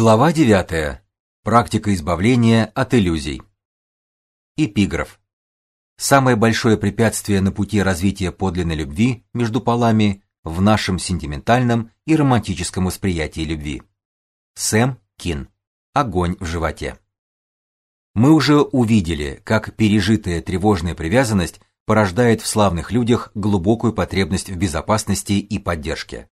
Глава 9. Практика избавления от иллюзий. Эпиграф. Самое большое препятствие на пути развития подлинной любви между полами в нашем сентиментальном и романтическом восприятии любви. Сэм Кин. Огонь в животе. Мы уже увидели, как пережитая тревожная привязанность порождает в славных людях глубокую потребность в безопасности и поддержке.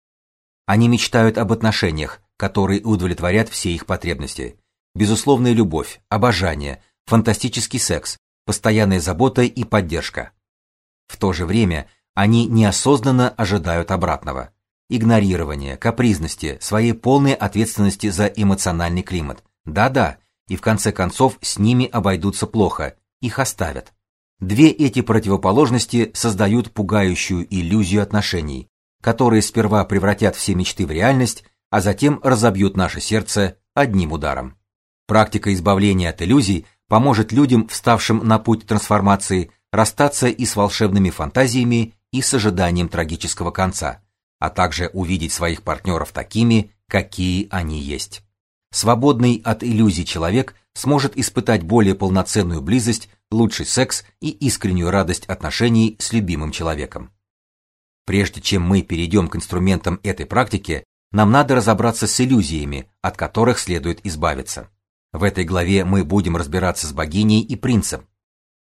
Они мечтают об отношениях, которые удовлетворят все их потребности. Безусловная любовь, обожание, фантастический секс, постоянная забота и поддержка. В то же время они неосознанно ожидают обратного игнорирования, капризности, своей полной ответственности за эмоциональный климат. Да-да, и в конце концов с ними обойдутся плохо, их оставят. Две эти противоположности создают пугающую иллюзию отношений, которые сперва превратят все мечты в реальность, а затем разобьют наше сердце одним ударом. Практика избавления от иллюзий поможет людям, вставшим на путь трансформации, расстаться и с волшебными фантазиями, и с ожиданием трагического конца, а также увидеть своих партнеров такими, какие они есть. Свободный от иллюзий человек сможет испытать более полноценную близость, лучший секс и искреннюю радость отношений с любимым человеком. Прежде чем мы перейдем к инструментам этой практики, нам надо разобраться с иллюзиями, от которых следует избавиться. В этой главе мы будем разбираться с богиней и принцем.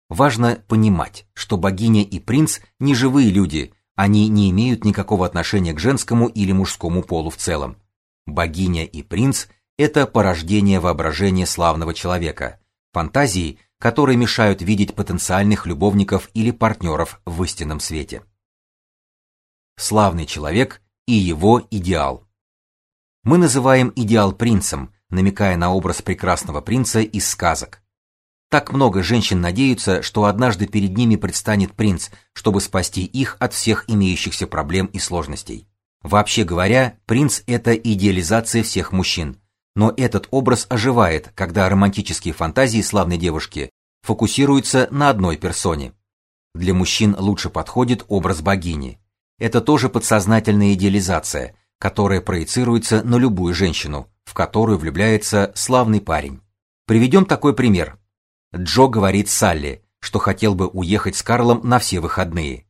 Важно понимать, что богиня и принц не живые люди, они не имеют никакого отношения к женскому или мужскому полу в целом. Богиня и принц это порождение воображения славного человека, фантазии, которые мешают видеть потенциальных любовников или партнеров в истинном свете. Славный человек и его идеал мы называем идеал принцем, намекая на образ прекрасного принца из сказок. Так много женщин надеются, что однажды перед ними предстанет принц, чтобы спасти их от всех имеющихся проблем и сложностей. Вообще говоря, принц это идеализация всех мужчин. Но этот образ оживает, когда романтические фантазии славной девушки фокусируются на одной персоне. Для мужчин лучше подходит образ богини. Это тоже подсознательная идеализация, которая проецируется на любую женщину, в которую влюбляется славный парень. Приведем такой пример. Джо говорит Салли, что хотел бы уехать с Карлом на все выходные.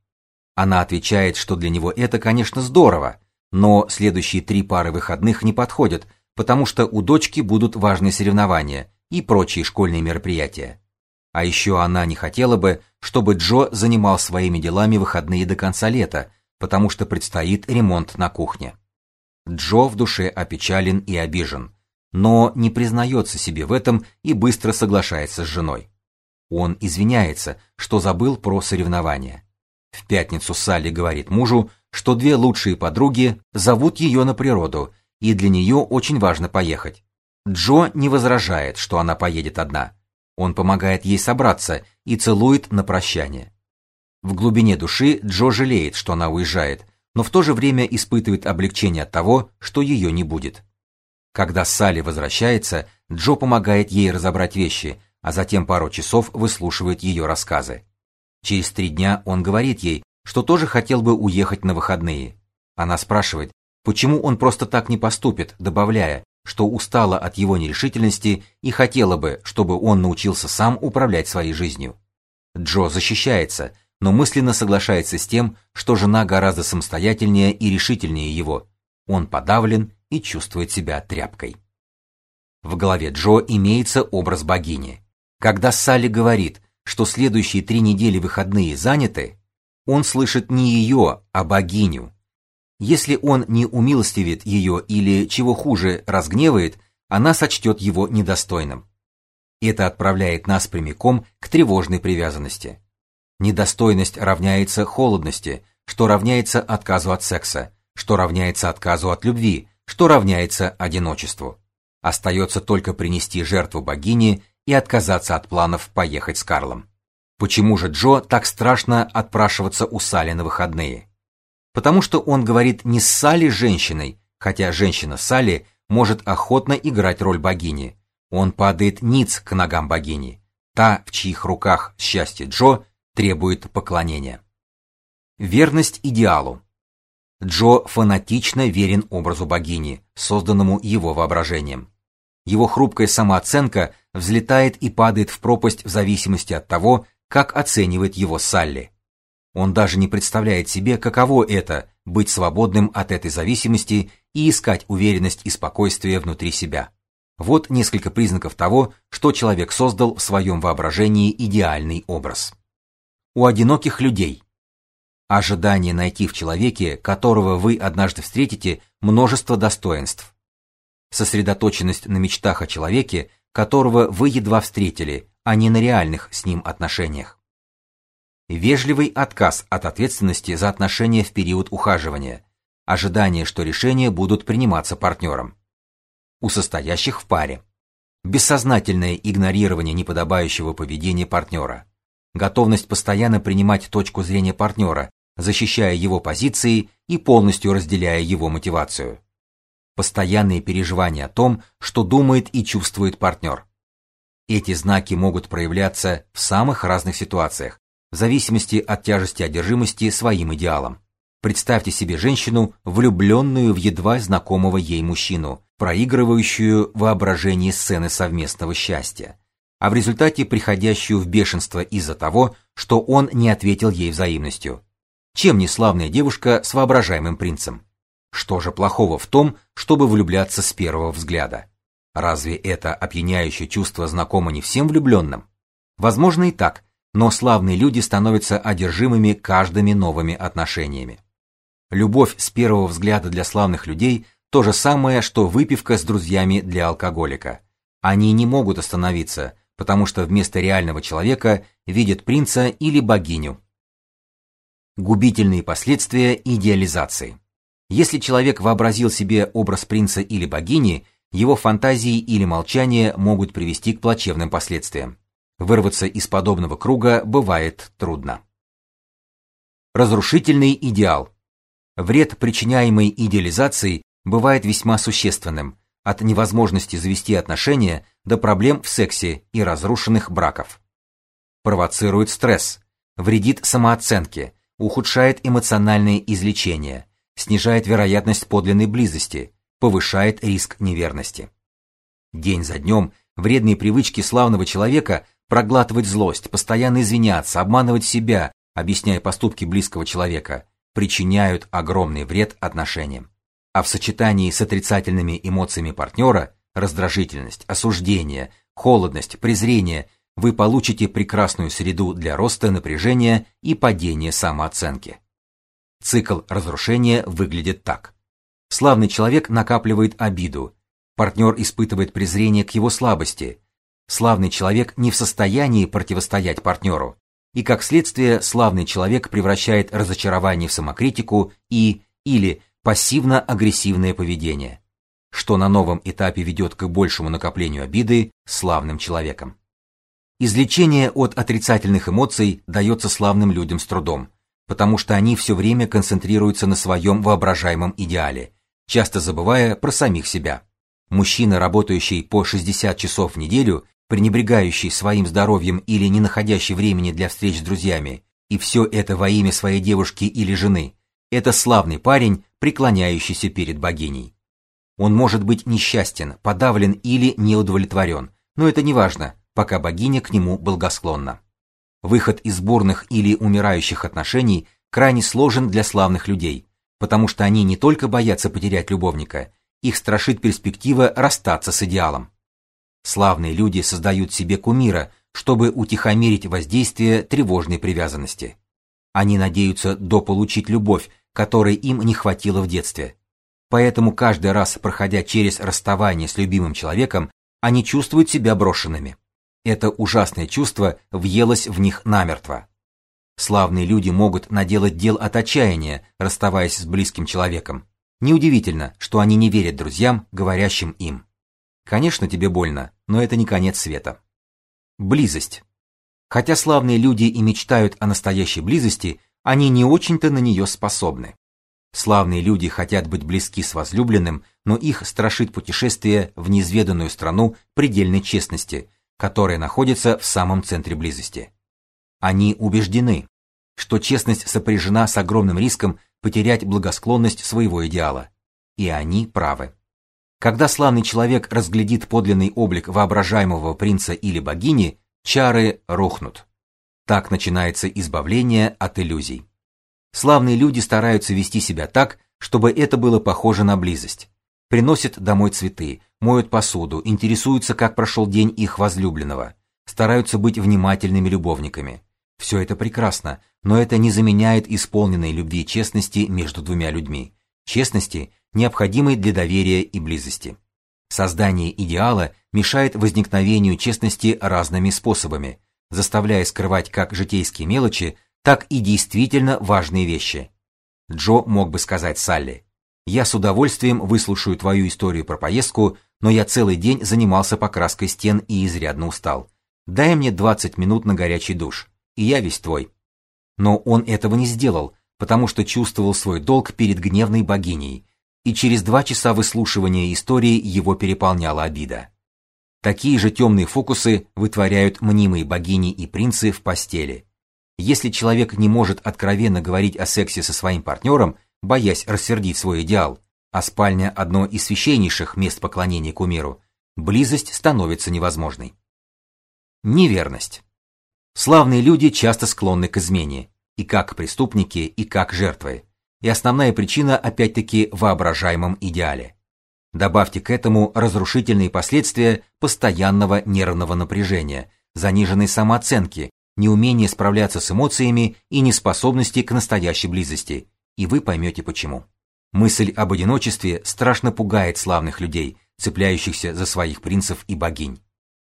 Она отвечает, что для него это, конечно, здорово, но следующие три пары выходных не подходят, потому что у дочки будут важные соревнования и прочие школьные мероприятия. А еще она не хотела бы, чтобы Джо занимал своими делами выходные до конца лета, потому что предстоит ремонт на кухне. Джо в душе опечален и обижен, но не признается себе в этом и быстро соглашается с женой. Он извиняется, что забыл про соревнования. В пятницу Салли говорит мужу, что две лучшие подруги зовут ее на природу, и для нее очень важно поехать. Джо не возражает, что она поедет одна. Он помогает ей собраться и целует на прощание. В глубине души Джо жалеет, что она уезжает, но в то же время испытывает облегчение от того, что ее не будет. Когда Салли возвращается, Джо помогает ей разобрать вещи, а затем пару часов выслушивает ее рассказы. Через три дня он говорит ей, что тоже хотел бы уехать на выходные. Она спрашивает, почему он просто так не поступит, добавляя, что устала от его нерешительности и хотела бы, чтобы он научился сам управлять своей жизнью. Джо защищается, но мысленно соглашается с тем, что жена гораздо самостоятельнее и решительнее его. Он подавлен и чувствует себя тряпкой. В голове Джо имеется образ богини. Когда Салли говорит, что следующие три недели выходные заняты, он слышит не ее, а богиню. Если он не умилостивит ее или, чего хуже, разгневает, она сочтет его недостойным. Это отправляет нас прямиком к тревожной привязанности. Недостойность равняется холодности, что равняется отказу от секса, что равняется отказу от любви, что равняется одиночеству. Остается только принести жертву богине и отказаться от планов поехать с Карлом. Почему же Джо так страшно отпрашиваться у Сали на выходные? Потому что он говорит не с Сали женщиной, хотя женщина Сали может охотно играть роль богини. Он падает ниц к ногам богини. Та, в чьих руках счастье Джо, требует поклонения. Верность идеалу. Джо фанатично верен образу богини, созданному его воображением. Его хрупкая самооценка взлетает и падает в пропасть в зависимости от того, как оценивает его Салли. Он даже не представляет себе, каково это быть свободным от этой зависимости и искать уверенность и спокойствие внутри себя. Вот несколько признаков того, что человек создал в своем воображении идеальный образ. У одиноких людей ожидание найти в человеке, которого вы однажды встретите, множество достоинств. Сосредоточенность на мечтах о человеке, которого вы едва встретили, а не на реальных с ним отношениях. Вежливый отказ от ответственности за отношения в период ухаживания, ожидание, что решения будут приниматься партнером. У состоящих в паре. Бессознательное игнорирование неподобающего поведения партнера. Готовность постоянно принимать точку зрения партнера, защищая его позиции и полностью разделяя его мотивацию. Постоянные переживания о том, что думает и чувствует партнер. Эти знаки могут проявляться в самых разных ситуациях, в зависимости от тяжести одержимости своим идеалом. Представьте себе женщину, влюбленную в едва знакомого ей мужчину, проигрывающую воображение сцены совместного счастья, а в результате приходящую в бешенство из-за того, что он не ответил ей взаимностью. Чем не славная девушка с воображаемым принцем? Что же плохого в том, чтобы влюбляться с первого взгляда? Разве это опьяняющее чувство знакомо не всем влюбленным? Возможно и так, но славные люди становятся одержимыми каждыми новыми отношениями. Любовь с первого взгляда для славных людей то же самое, что выпивка с друзьями для алкоголика. Они не могут остановиться, потому что вместо реального человека видят принца или богиню, Губительные последствия идеализации. Если человек вообразил себе образ принца или богини, его фантазии или молчание могут привести к плачевным последствиям. Вырваться из подобного круга бывает трудно. Разрушительный идеал. Вред, причиняемый идеализацией, бывает весьма существенным, от невозможности завести отношения до проблем в сексе и разрушенных браков. Провоцирует стресс, вредит самооценке, ухудшает эмоциональное излечение, снижает вероятность подлинной близости, повышает риск неверности. День за днем вредные привычки славного человека проглатывать злость, постоянно извиняться, обманывать себя, объясняя поступки близкого человека, причиняют огромный вред отношениям. А в сочетании с отрицательными эмоциями партнера раздражительность, осуждение, холодность, презрение вы получите прекрасную среду для роста напряжения и падения самооценки. Цикл разрушения выглядит так. Славный человек накапливает обиду, партнер испытывает презрение к его слабости, славный человек не в состоянии противостоять партнеру, и как следствие славный человек превращает разочарование в самокритику и или пассивно-агрессивное поведение, что на новом этапе ведет к большему накоплению обиды славным человеком. Излечение от отрицательных эмоций дается славным людям с трудом, потому что они все время концентрируются на своем воображаемом идеале, часто забывая про самих себя. Мужчина, работающий по 60 часов в неделю, пренебрегающий своим здоровьем или не находящий времени для встреч с друзьями, и все это во имя своей девушки или жены, это славный парень, преклоняющийся перед богиней. Он может быть несчастен, подавлен или неудовлетворен, но это не важно, пока богиня к нему благосклонна. Выход из бурных или умирающих отношений крайне сложен для славных людей, потому что они не только боятся потерять любовника, их страшит перспектива расстаться с идеалом. Славные люди создают себе кумира, чтобы утихомирить воздействие тревожной привязанности. Они надеются дополучить любовь, которой им не хватило в детстве. Поэтому каждый раз, проходя через расставание с любимым человеком, они чувствуют себя брошенными. Это ужасное чувство въелось в них намертво. Славные люди могут наделать дел от отчаяния, расставаясь с близким человеком. Неудивительно, что они не верят друзьям, говорящим им. Конечно, тебе больно, но это не конец света. Близость. Хотя славные люди и мечтают о настоящей близости, они не очень-то на нее способны. Славные люди хотят быть близки с возлюбленным, но их страшит путешествие в неизведанную страну предельной честности, которая находится в самом центре близости. Они убеждены, что честность сопряжена с огромным риском потерять благосклонность своего идеала. И они правы. Когда славный человек разглядит подлинный облик воображаемого принца или богини, чары рухнут. Так начинается избавление от иллюзий. Славные люди стараются вести себя так, чтобы это было похоже на близость. Приносят домой цветы, моют посуду, интересуются, как прошел день их возлюбленного, стараются быть внимательными любовниками. Все это прекрасно, но это не заменяет исполненной любви честности между двумя людьми. Честности, необходимой для доверия и близости. Создание идеала мешает возникновению честности разными способами, заставляя скрывать как житейские мелочи, так и действительно важные вещи. Джо мог бы сказать Салли: "Я с удовольствием выслушаю твою историю про поездку, но я целый день занимался покраской стен и изрядно устал. Дай мне 20 минут на горячий душ, и я весь твой". Но он этого не сделал, потому что чувствовал свой долг перед гневной богиней, и через два часа выслушивания истории его переполняла обида. Такие же темные фокусы вытворяют мнимые богини и принцы в постели. Если человек не может откровенно говорить о сексе со своим партнером, боясь рассердить свой идеал, а спальня одно из священнейших мест поклонения кумиру, близость становится невозможной. Неверность. Славные люди часто склонны к измене, и как преступники, и как жертвы. И основная причина опять-таки в воображаемом идеале. Добавьте к этому разрушительные последствия постоянного нервного напряжения, заниженной самооценки, неумения справляться с эмоциями и неспособности к настоящей близости, и вы поймете почему. Мысль об одиночестве страшно пугает славных людей, цепляющихся за своих принцев и богинь.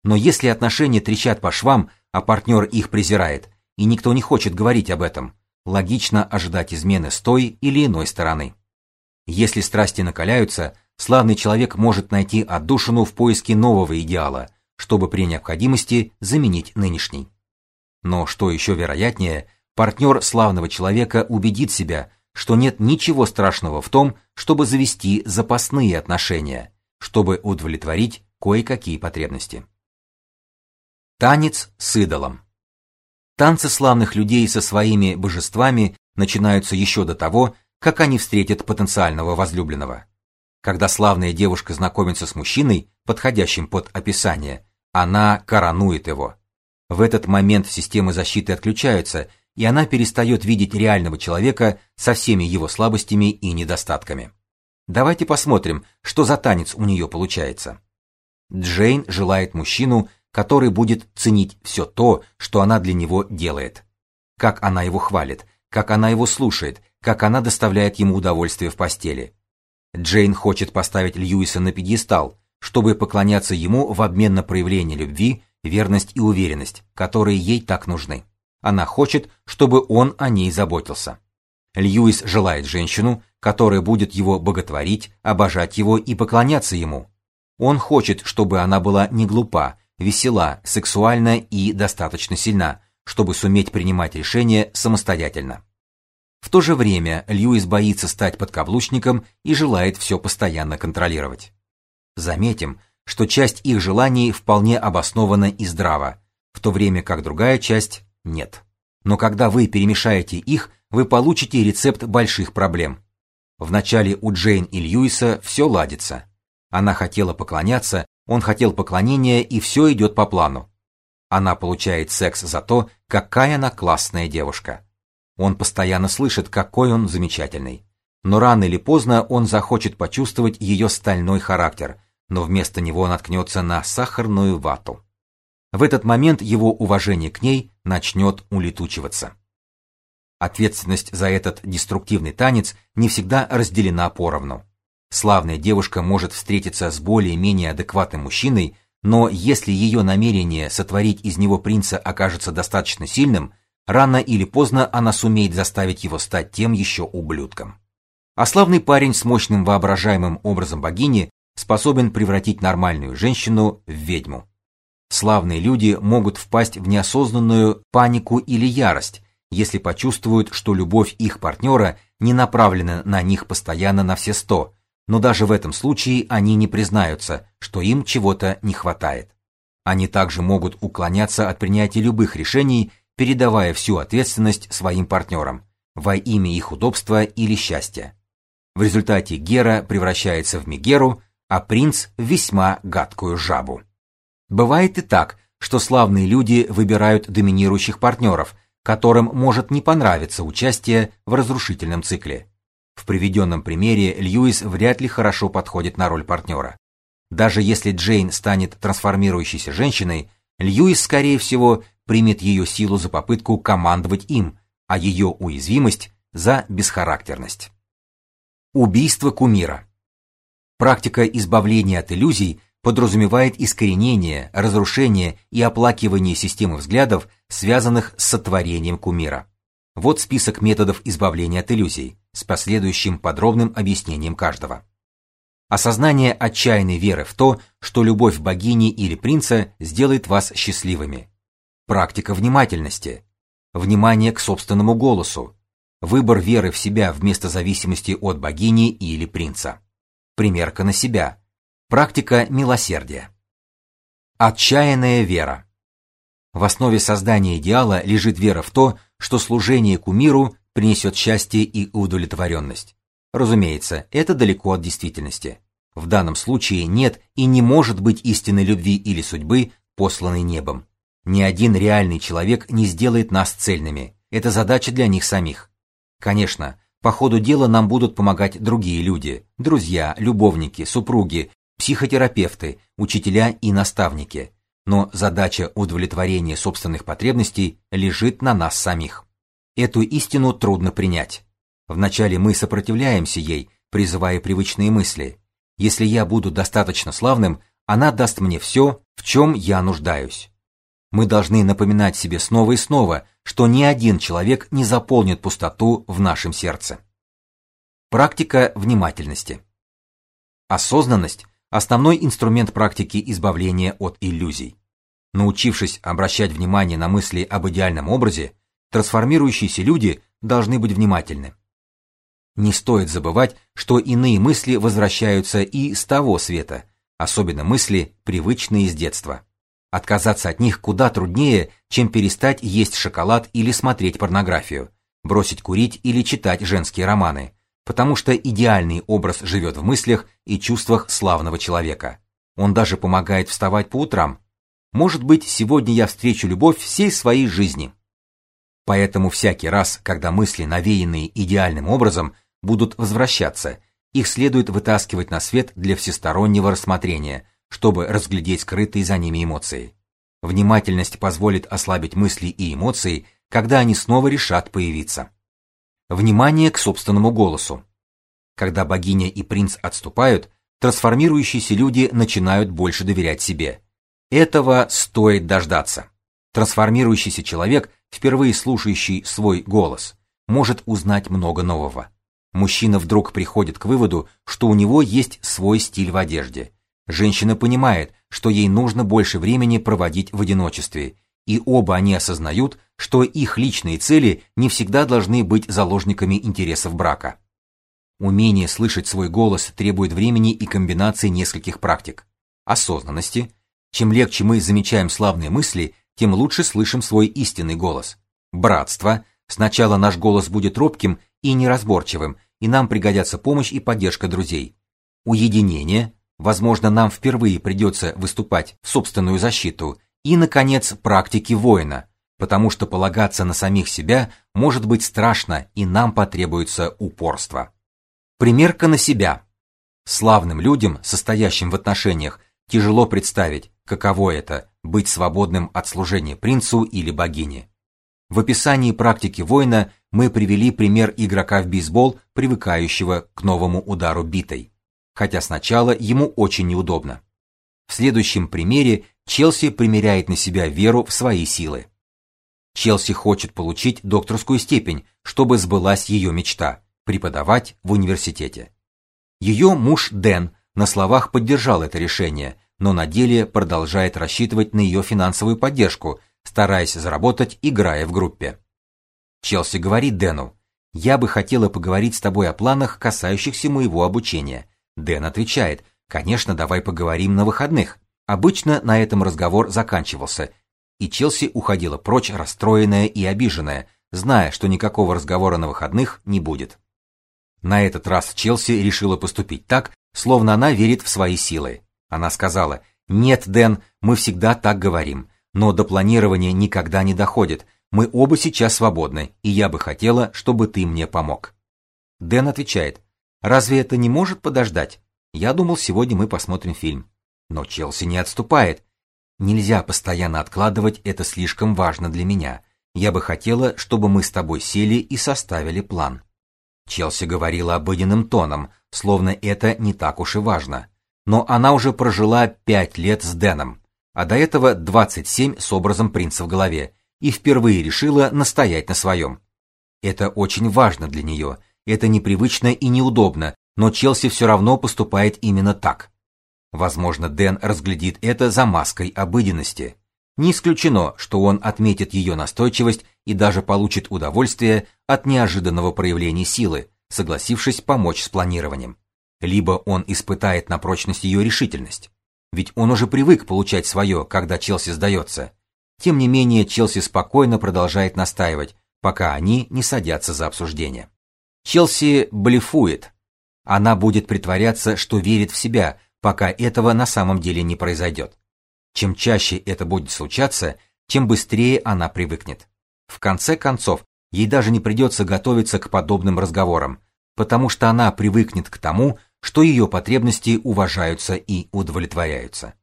Но если отношения трещат по швам, а партнер их презирает, и никто не хочет говорить об этом, логично ожидать измены с той или иной стороны. Если страсти накаляются, славный человек может найти отдушину в поиске нового идеала, чтобы при необходимости заменить нынешний. Но что еще вероятнее, партнер славного человека убедит себя, что нет ничего страшного в том, чтобы завести запасные отношения, чтобы удовлетворить кое-какие потребности. Танец с идолом. Танцы славных людей со своими божествами начинаются еще до того, как они встретят потенциального возлюбленного. Когда славная девушка знакомится с мужчиной, подходящим под описание, она коронует его. В этот момент системы защиты отключаются, и она перестает видеть реального человека со всеми его слабостями и недостатками. Давайте посмотрим, что за танец у нее получается. Джейн желает мужчину, который будет ценить все то, что она для него делает. Как она его хвалит, как она его слушает, как она доставляет ему удовольствие в постели. Джейн хочет поставить Льюиса на пьедестал, чтобы поклоняться ему в обмен на проявление любви, верность и уверенность, которые ей так нужны. Она хочет, чтобы он о ней заботился. Льюис желает женщину, которая будет его боготворить, обожать его и поклоняться ему. Он хочет, чтобы она была не глупа, весела, сексуальна и достаточно сильна, чтобы суметь принимать решения самостоятельно. В то же время Льюис боится стать подкаблучником и желает все постоянно контролировать. Заметим, что часть их желаний вполне обоснована и здрава, в то время как другая часть нет. Но когда вы перемешаете их, вы получите рецепт больших проблем. Вначале у Джейн и Льюиса все ладится. Она хотела поклоняться, он хотел поклонения, и все идет по плану. Она получает секс за то, какая она классная девушка. Он постоянно слышит, какой он замечательный. Но рано или поздно он захочет почувствовать ее стальной характер, но вместо него наткнется на сахарную вату. В этот момент его уважение к ней начнет улетучиваться. Ответственность за этот деструктивный танец не всегда разделена поровну. Славная девушка может встретиться с более-менее адекватным мужчиной, но если ее намерение сотворить из него принца окажется достаточно сильным, Рано или поздно она сумеет заставить его стать тем еще ублюдком. А славный парень с мощным воображаемым образом богини способен превратить нормальную женщину в ведьму. Славные люди могут впасть в неосознанную панику или ярость, если почувствуют, что любовь их партнера не направлена на них постоянно на все сто, но даже в этом случае они не признаются, что им чего-то не хватает. Они также могут уклоняться от принятия любых решений передавая всю ответственность своим партнерам во имя их удобства или счастья. В результате Гера превращается в Мегеру, а принц в весьма гадкую жабу. Бывает и так, что славные люди выбирают доминирующих партнеров, которым может не понравиться участие в разрушительном цикле. В приведенном примере Льюис вряд ли хорошо подходит на роль партнера. Даже если Джейн станет трансформирующейся женщиной, Льюис, скорее всего, примет ее силу за попытку командовать им, а ее уязвимость за бесхарактерность. Убийство кумира. Практика избавления от иллюзий подразумевает искоренение, разрушение и оплакивание системы взглядов, связанных с сотворением кумира. Вот список методов избавления от иллюзий с последующим подробным объяснением каждого. Осознание отчаянной веры в то, что любовь богини или принца сделает вас счастливыми. Практика внимательности. Внимание к собственному голосу. Выбор веры в себя вместо зависимости от богини или принца. Примерка на себя. Практика милосердия. Отчаянная вера. В основе создания идеала лежит вера в то, что служение кумиру принесет счастье и удовлетворенность. Разумеется, это далеко от действительности. В данном случае нет и не может быть истинной любви или судьбы, посланной небом. Ни один реальный человек не сделает нас цельными. Это задача для них самих. Конечно, по ходу дела нам будут помогать другие люди: друзья, любовники, супруги, психотерапевты, учителя и наставники. Но задача удовлетворения собственных потребностей лежит на нас самих. Эту истину трудно принять. Вначале мы сопротивляемся ей, призывая привычные мысли. Если я буду достаточно славным, она даст мне все, в чем я нуждаюсь. Мы должны напоминать себе снова и снова, что ни один человек не заполнит пустоту в нашем сердце. Практика внимательности. Осознанность основной инструмент практики избавления от иллюзий. Научившись обращать внимание на мысли об идеальном образе, трансформирующиеся люди должны быть внимательны. Не стоит забывать, что иные мысли возвращаются и с того света, особенно мысли, привычные с детства. Отказаться от них куда труднее, чем перестать есть шоколад или смотреть порнографию, бросить курить или читать женские романы, потому что идеальный образ живет в мыслях и чувствах славного человека. Он даже помогает вставать по утрам. Может быть, сегодня я встречу любовь всей своей жизни. Поэтому всякий раз, когда мысли, навеянные идеальным образом, будут возвращаться, их следует вытаскивать на свет для всестороннего рассмотрения, чтобы разглядеть скрытые за ними эмоции. Внимательность позволит ослабить мысли и эмоции, когда они снова решат появиться. Внимание к собственному голосу. Когда богиня и принц отступают, трансформирующиеся люди начинают больше доверять себе. Этого стоит дождаться. Трансформирующийся человек, впервые слушающий свой голос, может узнать много нового. Мужчина вдруг приходит к выводу, что у него есть свой стиль в одежде, Женщина понимает, что ей нужно больше времени проводить в одиночестве, и оба они осознают, что их личные цели не всегда должны быть заложниками интересов брака. Умение слышать свой голос требует времени и комбинации нескольких практик. Осознанности. Чем легче мы замечаем славные мысли, тем лучше слышим свой истинный голос. Братство. Сначала наш голос будет робким и неразборчивым, и нам пригодятся помощь и поддержка друзей. Уединение. Возможно, нам впервые придется выступать в собственную защиту. И, наконец, практики воина, потому что полагаться на самих себя может быть страшно, и нам потребуется упорство. Примерка на себя. Славным людям, состоящим в отношениях, тяжело представить, каково это быть свободным от служения принцу или богине. В описании практики воина мы привели пример игрока в бейсбол, привыкающего к новому удару битой хотя сначала ему очень неудобно. В следующем примере Челси примеряет на себя веру в свои силы. Челси хочет получить докторскую степень, чтобы сбылась ее мечта преподавать в университете. Ее муж Дэн на словах поддержал это решение, но на деле продолжает рассчитывать на ее финансовую поддержку, стараясь заработать, играя в группе. Челси говорит Дэну: "Я бы хотела поговорить с тобой о планах, касающихся моего обучения. Дэн отвечает: "Конечно, давай поговорим на выходных". Обычно на этом разговор заканчивался, и Челси уходила прочь расстроенная и обиженная, зная, что никакого разговора на выходных не будет. На этот раз Челси решила поступить так, словно она верит в свои силы. Она сказала: "Нет, Дэн, мы всегда так говорим, но до планирования никогда не доходит. Мы оба сейчас свободны, и я бы хотела, чтобы ты мне помог". Дэн отвечает: "Разве это не может подождать? Я думал, сегодня мы посмотрим фильм". Но Челси не отступает. Нельзя постоянно откладывать, это слишком важно для меня. Я бы хотела, чтобы мы с тобой сели и составили план. Челси говорила обыденным тоном, словно это не так уж и важно. Но она уже прожила пять лет с Дэном, а до этого 27 с образом принца в голове, и впервые решила настоять на своем. Это очень важно для нее, это непривычно и неудобно, но Челси все равно поступает именно так. Возможно, Дэн разглядит это за маской обыденности. Не исключено, что он отметит ее настойчивость и даже получит удовольствие от неожиданного проявления силы, согласившись помочь с планированием. Либо он испытает на прочность ее решительность. Ведь он уже привык получать свое, когда Челси сдается. Тем не менее, Челси спокойно продолжает настаивать, пока они не садятся за обсуждение. Челси блефует. Она будет притворяться, что верит в себя, пока этого на самом деле не произойдет. Чем чаще это будет случаться, тем быстрее она привыкнет. В конце концов, ей даже не придется готовиться к подобным разговорам, потому что она привыкнет к тому, что ее потребности уважаются и удовлетворяются.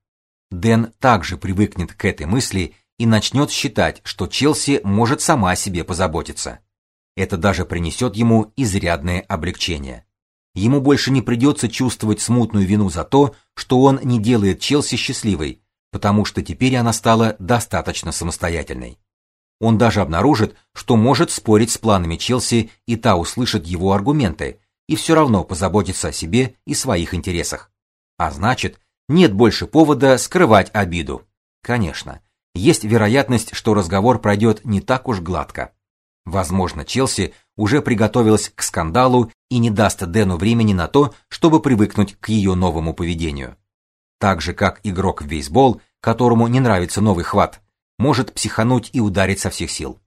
Дэн также привыкнет к этой мысли и начнет считать, что Челси может сама о себе позаботиться. Это даже принесет ему изрядное облегчение. Ему больше не придется чувствовать смутную вину за то, что он не делает Челси счастливой, потому что теперь она стала достаточно самостоятельной. Он даже обнаружит, что может спорить с планами Челси, и та услышит его аргументы, и все равно позаботится о себе и своих интересах. А значит, нет больше повода скрывать обиду. Конечно, есть вероятность, что разговор пройдет не так уж гладко. Возможно, Челси уже приготовилась к скандалу и не даст Дэну времени на то, чтобы привыкнуть к ее новому поведению. Так же, как игрок в бейсбол, которому не нравится новый хват, может психануть и ударить со всех сил.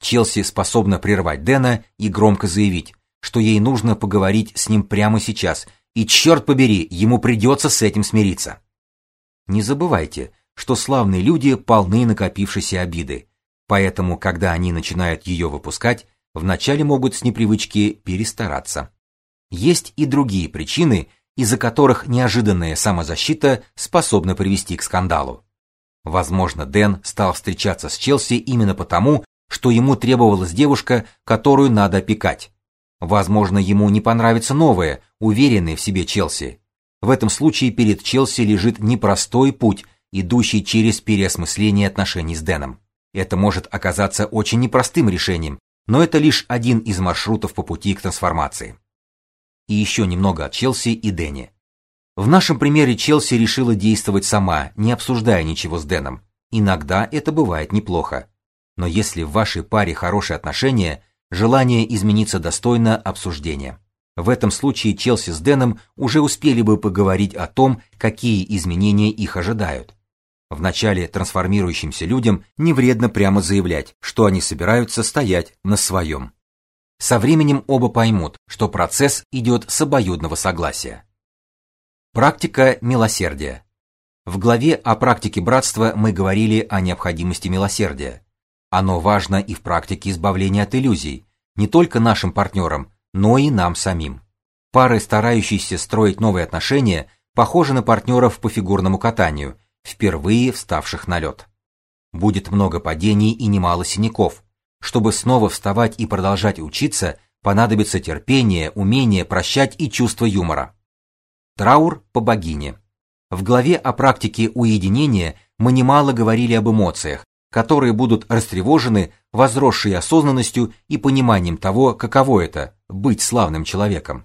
Челси способна прервать Дэна и громко заявить, что ей нужно поговорить с ним прямо сейчас, и черт побери, ему придется с этим смириться. Не забывайте, что славные люди полны накопившейся обиды, поэтому, когда они начинают ее выпускать, вначале могут с непривычки перестараться. Есть и другие причины, из-за которых неожиданная самозащита способна привести к скандалу. Возможно, Дэн стал встречаться с Челси именно потому, что ему требовалась девушка, которую надо опекать. Возможно, ему не понравится новая, уверенная в себе Челси. В этом случае перед Челси лежит непростой путь, идущий через переосмысление отношений с Дэном. Это может оказаться очень непростым решением, но это лишь один из маршрутов по пути к трансформации. И еще немного от Челси и Дэни. В нашем примере Челси решила действовать сама, не обсуждая ничего с Дэном. Иногда это бывает неплохо. Но если в вашей паре хорошие отношения, желание измениться достойно обсуждения. В этом случае Челси с Дэном уже успели бы поговорить о том, какие изменения их ожидают. Вначале трансформирующимся людям не вредно прямо заявлять, что они собираются стоять на своем. Со временем оба поймут, что процесс идет с обоюдного согласия. Практика милосердия. В главе о практике братства мы говорили о необходимости милосердия. Оно важно и в практике избавления от иллюзий, не только нашим партнерам, но и нам самим. Пары, старающиеся строить новые отношения, похожи на партнеров по фигурному катанию, впервые вставших на лед. Будет много падений и немало синяков. Чтобы снова вставать и продолжать учиться, понадобится терпение, умение прощать и чувство юмора. Траур по богине. В главе о практике уединения мы немало говорили об эмоциях, которые будут растревожены возросшей осознанностью и пониманием того, каково это быть славным человеком.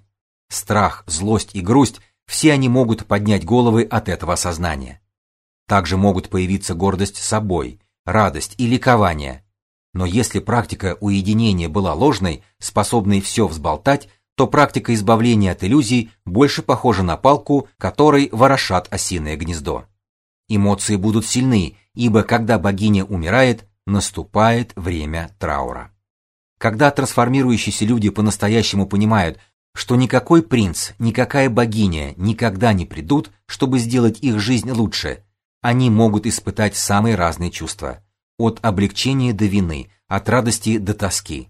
Страх, злость и грусть все они могут поднять головы от этого осознания. Также могут появиться гордость собой, радость и ликование. Но если практика уединения была ложной, способной все взболтать, то практика избавления от иллюзий больше похожа на палку, которой ворошат осиное гнездо. Эмоции будут сильны, ибо когда богиня умирает, наступает время траура. Когда трансформирующиеся люди по-настоящему понимают, что никакой принц, никакая богиня никогда не придут, чтобы сделать их жизнь лучше. Они могут испытать самые разные чувства, от облегчения до вины, от радости до тоски.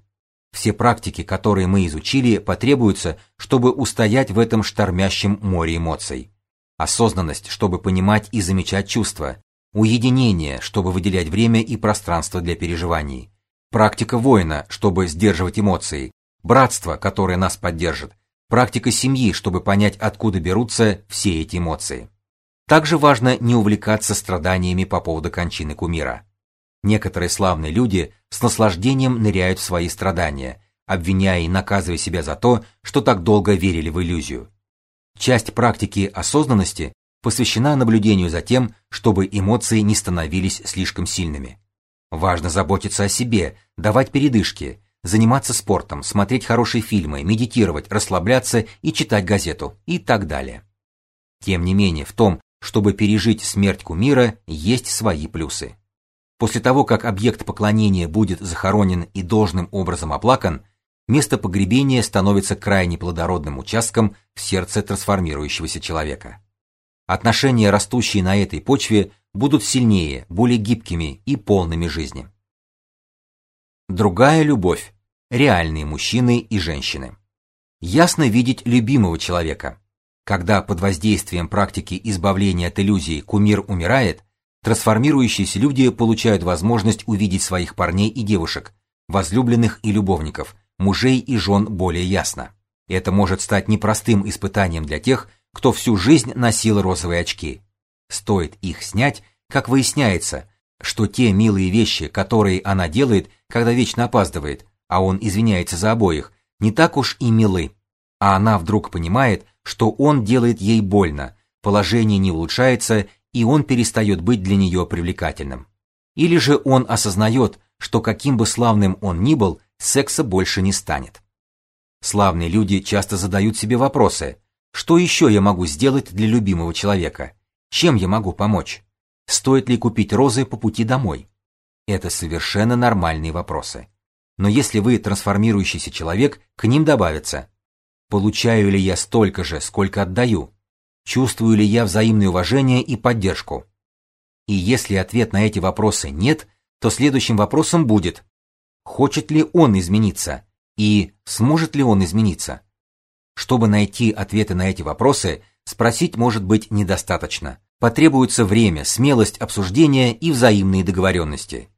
Все практики, которые мы изучили, потребуются, чтобы устоять в этом штормящем море эмоций. Осознанность, чтобы понимать и замечать чувства, уединение, чтобы выделять время и пространство для переживаний, практика воина, чтобы сдерживать эмоции, братство, которое нас поддержит, практика семьи, чтобы понять, откуда берутся все эти эмоции. Также важно не увлекаться страданиями по поводу кончины кумира. Некоторые славные люди с наслаждением ныряют в свои страдания, обвиняя и наказывая себя за то, что так долго верили в иллюзию. Часть практики осознанности посвящена наблюдению за тем, чтобы эмоции не становились слишком сильными. Важно заботиться о себе, давать передышки, заниматься спортом, смотреть хорошие фильмы, медитировать, расслабляться и читать газету и так далее. Тем не менее, в том, чтобы пережить смерть кумира, есть свои плюсы. После того, как объект поклонения будет захоронен и должным образом оплакан, место погребения становится крайне плодородным участком в сердце трансформирующегося человека. Отношения, растущие на этой почве, будут сильнее, более гибкими и полными жизни. Другая любовь. Реальные мужчины и женщины. Ясно видеть любимого человека. Когда под воздействием практики избавления от иллюзий кумир умирает, Трансформирующиеся люди получают возможность увидеть своих парней и девушек, возлюбленных и любовников, мужей и жен более ясно. Это может стать непростым испытанием для тех, кто всю жизнь носил розовые очки. Стоит их снять, как выясняется, что те милые вещи, которые она делает, когда вечно опаздывает, а он извиняется за обоих, не так уж и милы. А она вдруг понимает, что он делает ей больно, положение не улучшается и он перестает быть для нее привлекательным. Или же он осознает, что каким бы славным он ни был, секса больше не станет. Славные люди часто задают себе вопросы: что еще я могу сделать для любимого человека? Чем я могу помочь? Стоит ли купить розы по пути домой? Это совершенно нормальные вопросы. Но если вы трансформирующийся человек, к ним добавится: получаю ли я столько же, сколько отдаю? чувствую ли я взаимное уважение и поддержку. И если ответ на эти вопросы нет, то следующим вопросом будет: хочет ли он измениться и сможет ли он измениться? Чтобы найти ответы на эти вопросы, спросить может быть недостаточно. Потребуется время, смелость обсуждения и взаимные договоренности.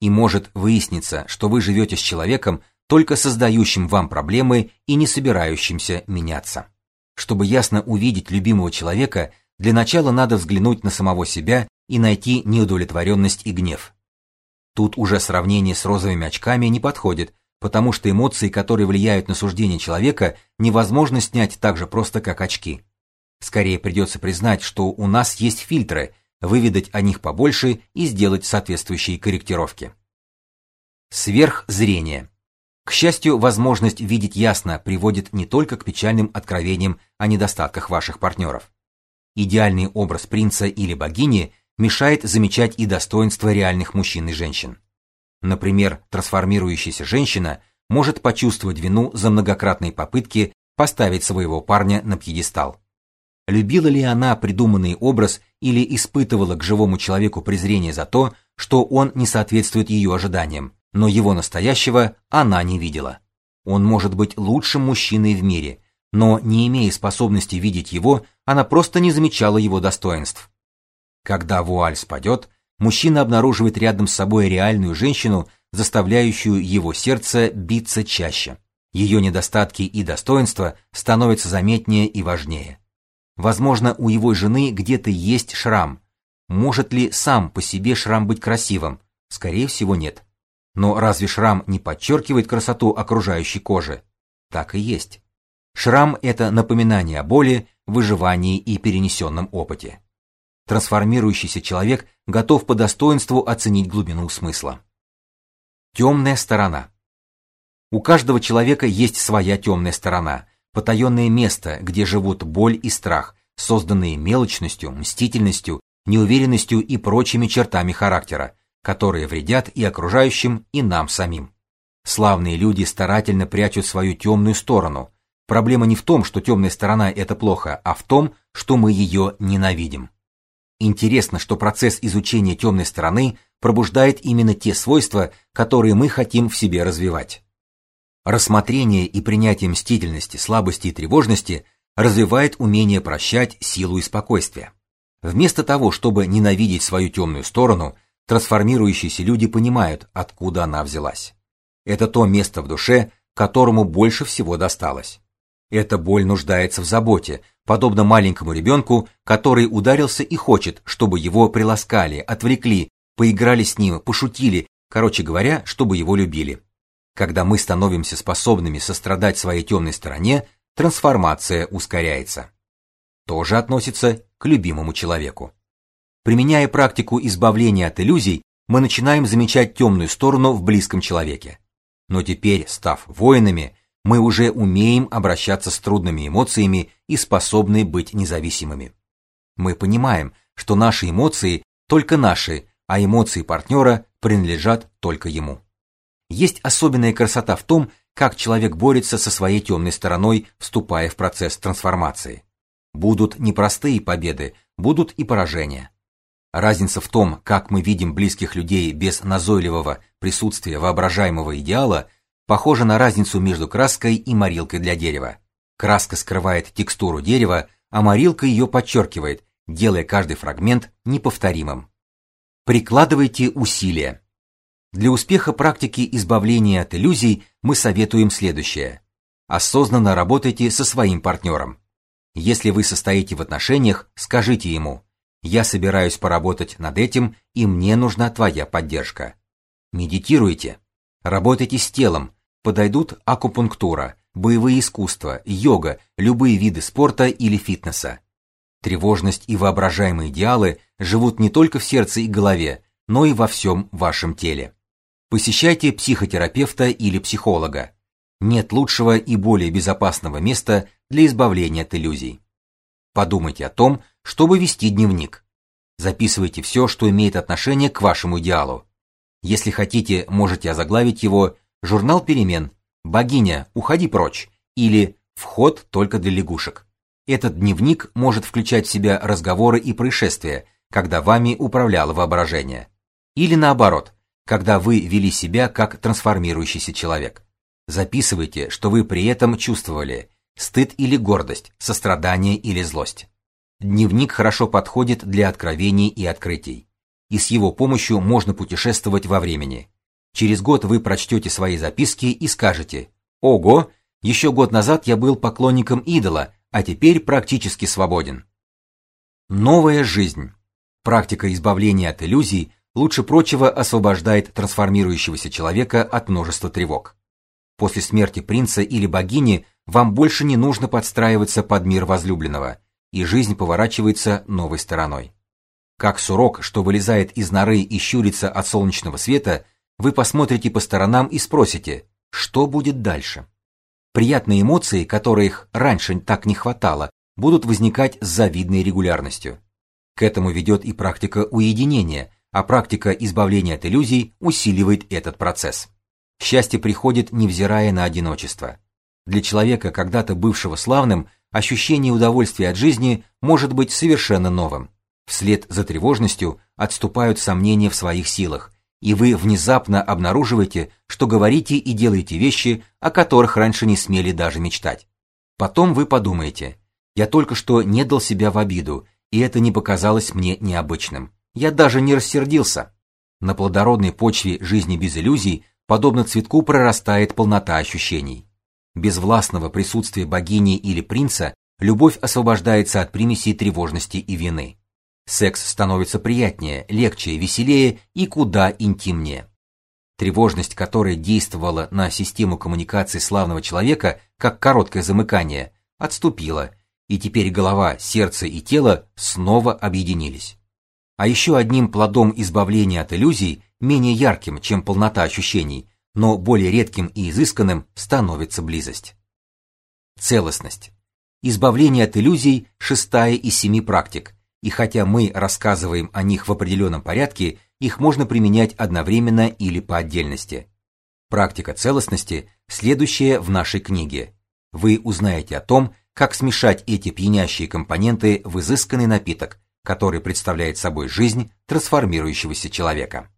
И может выясниться, что вы живете с человеком, только создающим вам проблемы и не собирающимся меняться. Чтобы ясно увидеть любимого человека, для начала надо взглянуть на самого себя и найти неудовлетворенность и гнев. Тут уже сравнение с розовыми очками не подходит, потому что эмоции, которые влияют на суждение человека, невозможно снять так же просто, как очки. Скорее придется признать, что у нас есть фильтры, выведать о них побольше и сделать соответствующие корректировки. Сверхзрение. К счастью, возможность видеть ясно приводит не только к печальным откровениям о недостатках ваших партнеров. Идеальный образ принца или богини мешает замечать и достоинства реальных мужчин и женщин. Например, трансформирующаяся женщина может почувствовать вину за многократные попытки поставить своего парня на пьедестал. Любила ли она придуманный образ или испытывала к живому человеку презрение за то, что он не соответствует ее ожиданиям, но его настоящего она не видела. Он может быть лучшим мужчиной в мире, но не имея способности видеть его, она просто не замечала его достоинств. Когда вуаль спадет, мужчина обнаруживает рядом с собой реальную женщину, заставляющую его сердце биться чаще. Ее недостатки и достоинства становятся заметнее и важнее. Возможно, у его жены где-то есть шрам. Может ли сам по себе шрам быть красивым? Скорее всего, нет. Но разве шрам не подчеркивает красоту окружающей кожи? Так и есть. Шрам это напоминание о боли, выживании и перенесенном опыте. Трансформирующийся человек готов по достоинству оценить глубину смысла. Темная сторона. У каждого человека есть своя темная сторона, потаенное место, где живут боль и страх, созданные мелочностью, мстительностью, неуверенностью и прочими чертами характера, которые вредят и окружающим, и нам самим. Славные люди старательно прячут свою темную сторону, Проблема не в том, что темная сторона это плохо, а в том, что мы ее ненавидим. Интересно, что процесс изучения темной стороны пробуждает именно те свойства, которые мы хотим в себе развивать. Рассмотрение и принятие мстительности, слабости и тревожности развивает умение прощать, силу и спокойствие. Вместо того, чтобы ненавидеть свою темную сторону, трансформирующиеся люди понимают, откуда она взялась. Это то место в душе, которому больше всего досталось. Эта боль нуждается в заботе, подобно маленькому ребенку, который ударился и хочет, чтобы его приласкали, отвлекли, поиграли с ним, пошутили, короче говоря, чтобы его любили. Когда мы становимся способными сострадать своей темной стороне, трансформация ускоряется. Тоже относится к любимому человеку. Применяя практику избавления от иллюзий, мы начинаем замечать темную сторону в близком человеке. Но теперь, став воинами, мы уже умеем обращаться с трудными эмоциями и способны быть независимыми. Мы понимаем, что наши эмоции только наши, а эмоции партнера принадлежат только ему. Есть особенная красота в том, как человек борется со своей темной стороной, вступая в процесс трансформации. Будут непростые победы, будут и поражения. Разница в том, как мы видим близких людей без назойливого присутствия воображаемого идеала – похожа на разницу между краской и морилкой для дерева. Краска скрывает текстуру дерева, а морилка ее подчеркивает, делая каждый фрагмент неповторимым. Прикладывайте усилия. Для успеха практики избавления от иллюзий мы советуем следующее. Осознанно работайте со своим партнером. Если вы состоите в отношениях, скажите ему: "Я собираюсь поработать над этим, и мне нужна твоя поддержка". Медитируйте. Работайте с телом, подойдут акупунктура, боевые искусства, йога, любые виды спорта или фитнеса. Тревожность и воображаемые идеалы живут не только в сердце и голове, но и во всем вашем теле. Посещайте психотерапевта или психолога. Нет лучшего и более безопасного места для избавления от иллюзий. Подумайте о том, чтобы вести дневник. Записывайте все, что имеет отношение к вашему идеалу. Если хотите, можете озаглавить его журнал перемен, богиня, уходи прочь или вход только для лягушек. Этот дневник может включать в себя разговоры и происшествия, когда вами управляло воображение. Или наоборот, когда вы вели себя как трансформирующийся человек. Записывайте, что вы при этом чувствовали стыд или гордость, сострадание или злость. Дневник хорошо подходит для откровений и открытий. И с его помощью можно путешествовать во времени. Через год вы прочтете свои записки и скажете: "Ого, еще год назад я был поклонником идола, а теперь практически свободен". Новая жизнь. Практика избавления от иллюзий лучше прочего освобождает трансформирующегося человека от множества тревог. После смерти принца или богини вам больше не нужно подстраиваться под мир возлюбленного, и жизнь поворачивается новой стороной. Как сурок, что вылезает из норы и щурится от солнечного света, вы посмотрите по сторонам и спросите, что будет дальше. Приятные эмоции, которых раньше так не хватало, будут возникать с завидной регулярностью. К этому ведет и практика уединения, а практика избавления от иллюзий усиливает этот процесс. Счастье приходит невзирая на одиночество. Для человека, когда-то бывшего славным, ощущение удовольствия от жизни может быть совершенно новым. Вслед за тревожностью отступают сомнения в своих силах, и вы внезапно обнаруживаете, что говорите и делаете вещи, о которых раньше не смели даже мечтать. Потом вы подумаете: я только что не дал себя в обиду, и это не показалось мне необычным. Я даже не рассердился. На плодородной почве жизни без иллюзий, подобно цветку, прорастает полнота ощущений. Без властного присутствия богини или принца любовь освобождается от примесей тревожности и вины. Секс становится приятнее, легче, веселее и куда интимнее. Тревожность, которая действовала на систему коммуникации славного человека, как короткое замыкание, отступила, и теперь голова, сердце и тело снова объединились. А еще одним плодом избавления от иллюзий, менее ярким, чем полнота ощущений, но более редким и изысканным, становится близость. Целостность. Избавление от иллюзий шестая из семи практик, и хотя мы рассказываем о них в определенном порядке, их можно применять одновременно или по отдельности. Практика целостности следующая в нашей книге. Вы узнаете о том, как смешать эти пьянящие компоненты в изысканный напиток, который представляет собой жизнь трансформирующегося человека.